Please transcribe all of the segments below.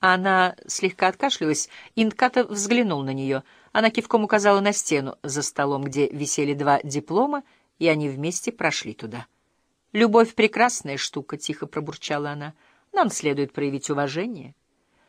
Она слегка откашлялась, и Нката взглянул на нее. Она кивком указала на стену за столом, где висели два диплома, и они вместе прошли туда. «Любовь — прекрасная штука», — тихо пробурчала она. «Нам следует проявить уважение».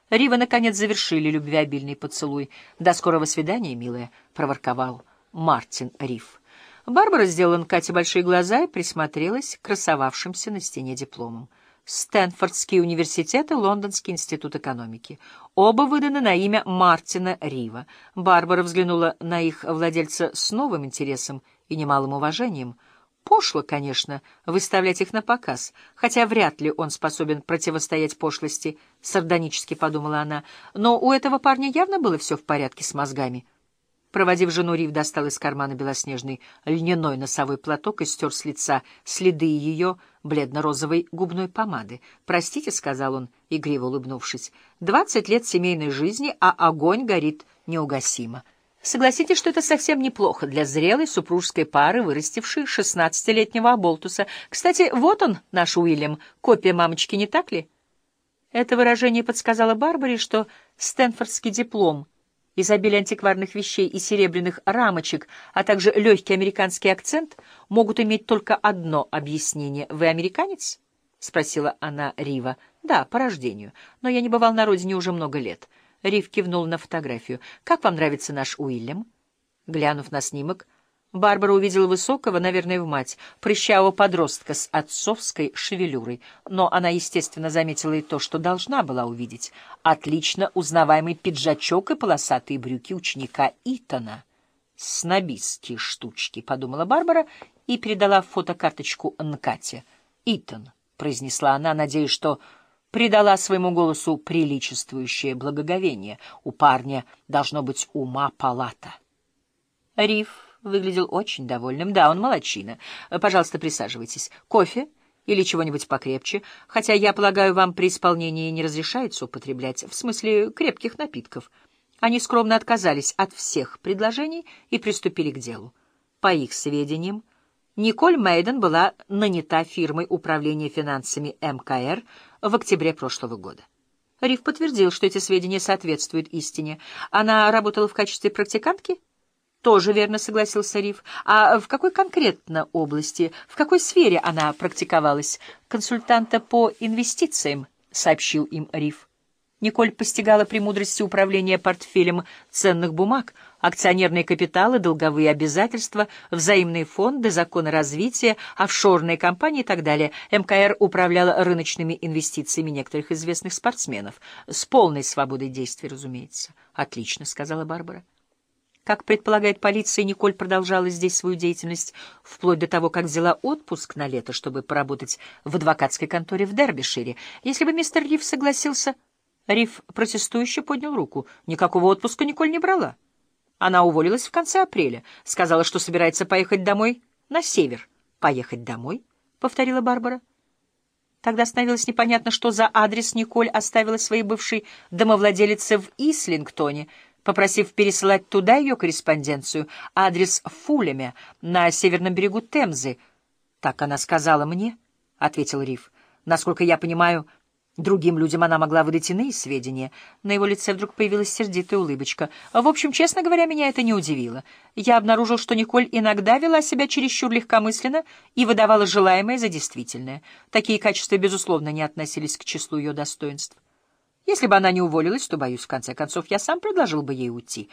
Рива, наконец, завершили любвеобильный поцелуй. «До скорого свидания, милая», — проворковал Мартин Рив. Барбара сделала Кате большие глаза и присмотрелась к красовавшимся на стене дипломам. Стэнфордский университет и Лондонский институт экономики. Оба выданы на имя Мартина Рива. Барбара взглянула на их владельца с новым интересом и немалым уважением. Пошло, конечно, выставлять их на показ, хотя вряд ли он способен противостоять пошлости, сардонически подумала она, но у этого парня явно было все в порядке с мозгами. Проводив жену, Рив достал из кармана белоснежный льняной носовой платок и стер с лица следы ее бледно-розовой губной помады. «Простите», — сказал он, игриво улыбнувшись, — «двадцать лет семейной жизни, а огонь горит неугасимо». Согласитесь, что это совсем неплохо для зрелой супружеской пары, вырастившей шестнадцатилетнего оболтуса. Кстати, вот он, наш Уильям, копия мамочки, не так ли? Это выражение подсказало Барбаре, что стэнфордский диплом — изобилие антикварных вещей и серебряных рамочек, а также легкий американский акцент могут иметь только одно объяснение. «Вы американец?» — спросила она Рива. «Да, по рождению, но я не бывал на родине уже много лет». Рив кивнул на фотографию. «Как вам нравится наш Уильям?» Глянув на снимок, Барбара увидела высокого, наверное, в мать, прыщавого подростка с отцовской шевелюрой, но она, естественно, заметила и то, что должна была увидеть. Отлично узнаваемый пиджачок и полосатые брюки ученика Итана. «Снобистские штучки», — подумала Барбара и передала фотокарточку Нкате. «Итан», — произнесла она, надеясь, что придала своему голосу приличествующее благоговение. У парня должно быть ума палата. Риф выглядел очень довольным. Да, он молочина. Пожалуйста, присаживайтесь. Кофе? Или чего-нибудь покрепче? Хотя, я полагаю, вам при исполнении не разрешается употреблять, в смысле крепких напитков. Они скромно отказались от всех предложений и приступили к делу. По их сведениям, Николь Мейден была нанята фирмой управления финансами МКР в октябре прошлого года. Риф подтвердил, что эти сведения соответствуют истине. Она работала в качестве практикантки? Тоже верно согласился Риф. А в какой конкретно области, в какой сфере она практиковалась? Консультанта по инвестициям, сообщил им Риф. Николь постигала премудрости управления портфелем ценных бумаг, акционерные капиталы, долговые обязательства, взаимные фонды, законы развития, офшорные компании и так далее. МКР управляла рыночными инвестициями некоторых известных спортсменов. С полной свободой действий, разумеется. «Отлично», — сказала Барбара. Как предполагает полиция, Николь продолжала здесь свою деятельность вплоть до того, как взяла отпуск на лето, чтобы поработать в адвокатской конторе в Дербишире. Если бы мистер Риф согласился... Риф протестующе поднял руку. Никакого отпуска Николь не брала. Она уволилась в конце апреля. Сказала, что собирается поехать домой на север. «Поехать домой?» — повторила Барбара. Тогда становилось непонятно, что за адрес Николь оставила своей бывшей домовладелице в Ислингтоне — попросив пересылать туда ее корреспонденцию, адрес в Фулеме, на северном берегу Темзы. «Так она сказала мне», — ответил Риф. «Насколько я понимаю, другим людям она могла выдать иные сведения». На его лице вдруг появилась сердитая улыбочка. «В общем, честно говоря, меня это не удивило. Я обнаружил, что Николь иногда вела себя чересчур легкомысленно и выдавала желаемое за действительное. Такие качества, безусловно, не относились к числу ее достоинств». Если бы она не уволилась, то, боюсь, в конце концов, я сам предложил бы ей уйти.